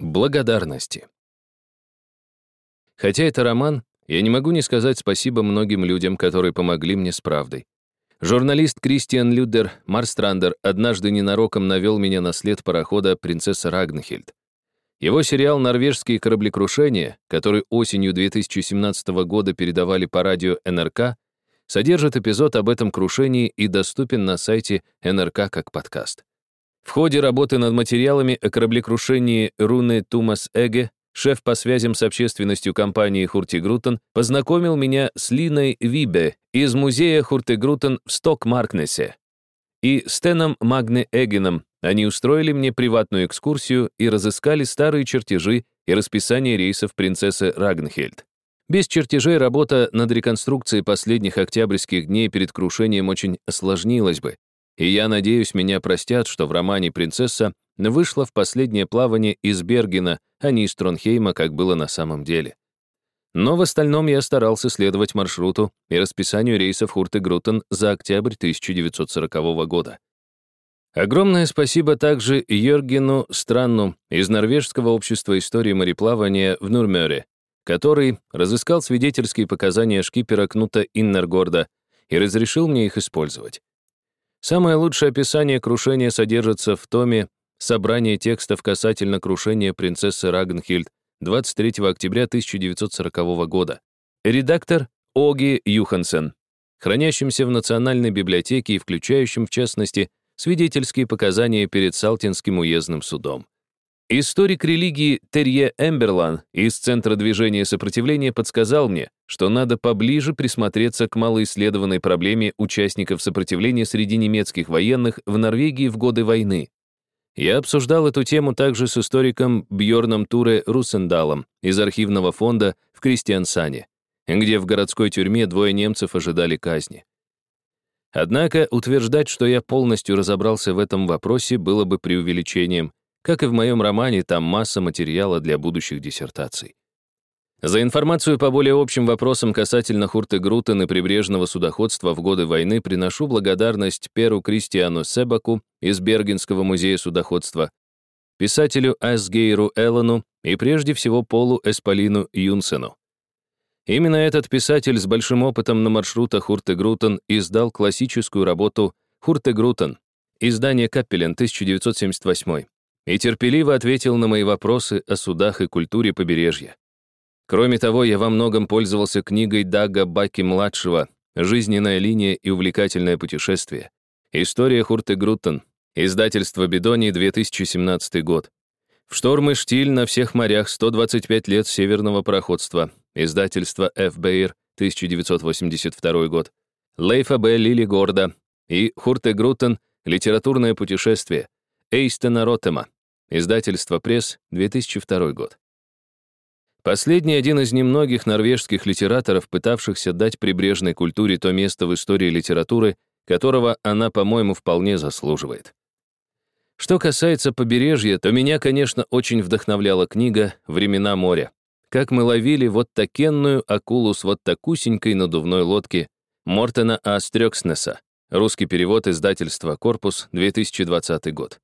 Благодарности. Хотя это роман, я не могу не сказать спасибо многим людям, которые помогли мне с правдой. Журналист Кристиан Людер Марстрандер однажды ненароком навел меня на след парохода «Принцесса Рагнхельд». Его сериал «Норвежские кораблекрушения», который осенью 2017 года передавали по радио НРК, содержит эпизод об этом крушении и доступен на сайте НРК как подкаст. В ходе работы над материалами о кораблекрушении Руны Тумас Эге шеф по связям с общественностью компании Хуртигрутен познакомил меня с Линой Вибе из музея Хуртигрутен в Стокмаркнесе и Стеном Магне Эгеном. Они устроили мне приватную экскурсию и разыскали старые чертежи и расписание рейсов принцессы Рагнхельд. Без чертежей работа над реконструкцией последних октябрьских дней перед крушением очень осложнилась бы, и я надеюсь, меня простят, что в романе «Принцесса» вышла в последнее плавание из Бергена, а не из Тронхейма, как было на самом деле. Но в остальном я старался следовать маршруту и расписанию рейсов Хурте-Грутен за октябрь 1940 года. Огромное спасибо также Йоргену Странну из Норвежского общества истории мореплавания в Нурмёре, который разыскал свидетельские показания шкипера Кнута Иннергорда и разрешил мне их использовать. Самое лучшее описание крушения содержится в томе «Собрание текстов касательно крушения принцессы Рагнхильд 23 октября 1940 года». Редактор Оги Юхансен, хранящимся в Национальной библиотеке и включающим, в частности, свидетельские показания перед Салтинским уездным судом. Историк религии Терье Эмберлан из Центра движения сопротивления подсказал мне, что надо поближе присмотреться к малоисследованной проблеме участников сопротивления среди немецких военных в Норвегии в годы войны. Я обсуждал эту тему также с историком Бьорном Туре Русендалом из архивного фонда в Кристиансане, где в городской тюрьме двое немцев ожидали казни. Однако утверждать, что я полностью разобрался в этом вопросе, было бы преувеличением, как и в моем романе, там масса материала для будущих диссертаций. За информацию по более общим вопросам касательно Хурте-Грутен и прибрежного судоходства в годы войны приношу благодарность Перу Кристиану Себаку из Бергенского музея судоходства, писателю Асгейру Эллону и прежде всего Полу Эсполину Юнсену. Именно этот писатель с большим опытом на маршрутах Хурте-Грутен издал классическую работу «Хурте-Грутен», издание Каппелен, 1978 и терпеливо ответил на мои вопросы о судах и культуре побережья. Кроме того, я во многом пользовался книгой Дага Баки-младшего «Жизненная линия и увлекательное путешествие». История Хурте Груттен. Издательство Бедони, 2017 год. В шторм и штиль на всех морях 125 лет северного пароходства. Издательство ФБР, 1982 год. Лейфа Б. Лили Горда и Хурте Груттен «Литературное путешествие». Эйстена Ротема. Издательство «Пресс», 2002 год. Последний один из немногих норвежских литераторов, пытавшихся дать прибрежной культуре то место в истории литературы, которого она, по-моему, вполне заслуживает. Что касается побережья, то меня, конечно, очень вдохновляла книга «Времена моря». Как мы ловили вот такенную акулу с вот такусенькой надувной лодки Мортена А. Стрёкснеса. Русский перевод издательства «Корпус», 2020 год.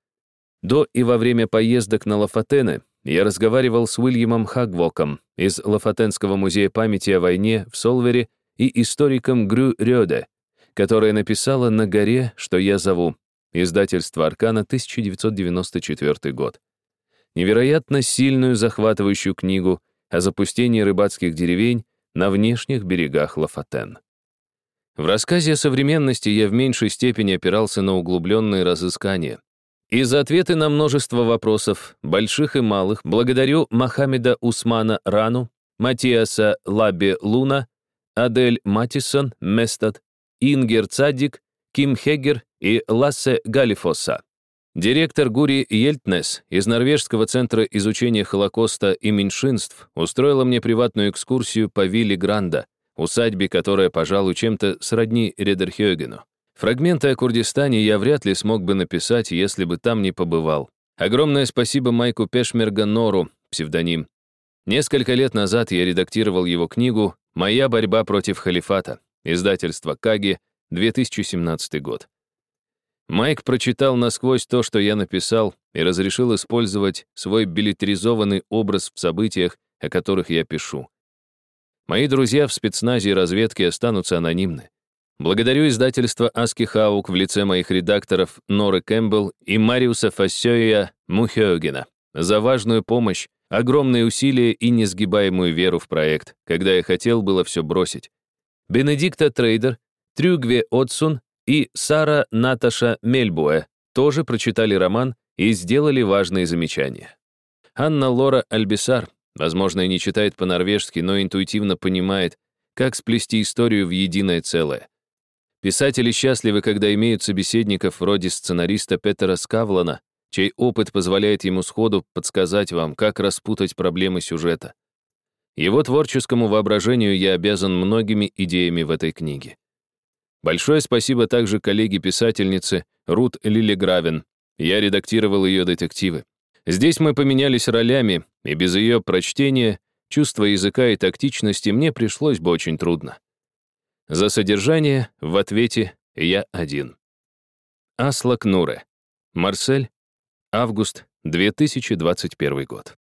До и во время поездок на Лафатены я разговаривал с Уильямом Хагвоком из Лафатенского музея памяти о войне в Солвере и историком Грю Рёде, которая написала «На горе, что я зову» издательство «Аркана», 1994 год. Невероятно сильную захватывающую книгу о запустении рыбацких деревень на внешних берегах Лафатен. В рассказе о современности я в меньшей степени опирался на углубленные разыскания, и за ответы на множество вопросов, больших и малых, благодарю Мохаммеда Усмана Рану, Матиаса Лаби Луна, Адель Матисон Местад, Ингер Цадик, Ким Хегер и Лассе Галифоса. Директор Гури Ельтнес из Норвежского центра изучения Холокоста и меньшинств устроила мне приватную экскурсию по вилле Гранда, усадьбе, которая, пожалуй, чем-то сродни Редерхёгену. Фрагменты о Курдистане я вряд ли смог бы написать, если бы там не побывал. Огромное спасибо Майку Пешмерга Нору, псевдоним. Несколько лет назад я редактировал его книгу «Моя борьба против халифата», издательство Каги, 2017 год. Майк прочитал насквозь то, что я написал, и разрешил использовать свой билетризованный образ в событиях, о которых я пишу. Мои друзья в спецназе и разведке останутся анонимны. Благодарю издательство Аски Хаук в лице моих редакторов Норы Кэмпбелл и Мариуса Фассёя Мухёгена за важную помощь, огромные усилия и несгибаемую веру в проект, когда я хотел было все бросить. Бенедикта Трейдер, Трюгве Отсун и Сара Наташа Мельбуэ тоже прочитали роман и сделали важные замечания. Анна Лора Альбисар, возможно, и не читает по-норвежски, но интуитивно понимает, как сплести историю в единое целое. Писатели счастливы, когда имеют собеседников вроде сценариста Петера Скавлана, чей опыт позволяет ему сходу подсказать вам, как распутать проблемы сюжета. Его творческому воображению я обязан многими идеями в этой книге. Большое спасибо также коллеге-писательнице Рут Лилигравен. Я редактировал ее детективы. Здесь мы поменялись ролями, и без ее прочтения, чувства языка и тактичности мне пришлось бы очень трудно. За содержание в ответе я один. Аслак Нуре. Марсель. Август 2021 год.